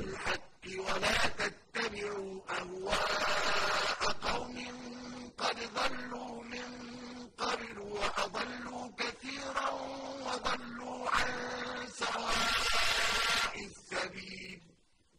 الحق ولا تتبعوا أهواءهم